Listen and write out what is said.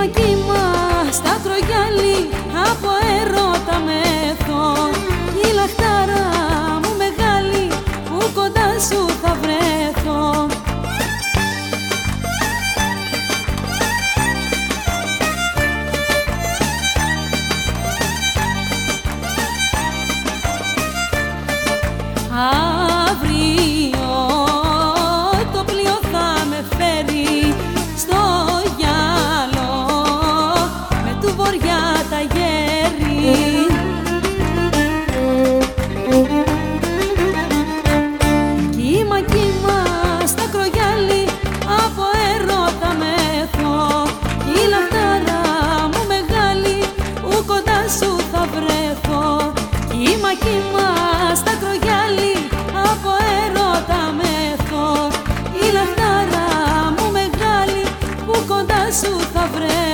Κύμα κύμα στα κρογιάλι από έρωτα μεθώ. Η λαχτάρα μου μεγάλη που κοντά σου θα βρεθώ. Αύριο τα γέρι. Κύμα, κύμα στα κρογιάλι από έρωτα μεθώ Η λαχτάρα μου μεγάλη ου κοντά σου θα βρεθώ. Κύμα, κύμα στα κρογιάλι από έρωτα μεθώ Η λαχτάρα μου μεγάλη ου κοντά σου θα βρεθώ.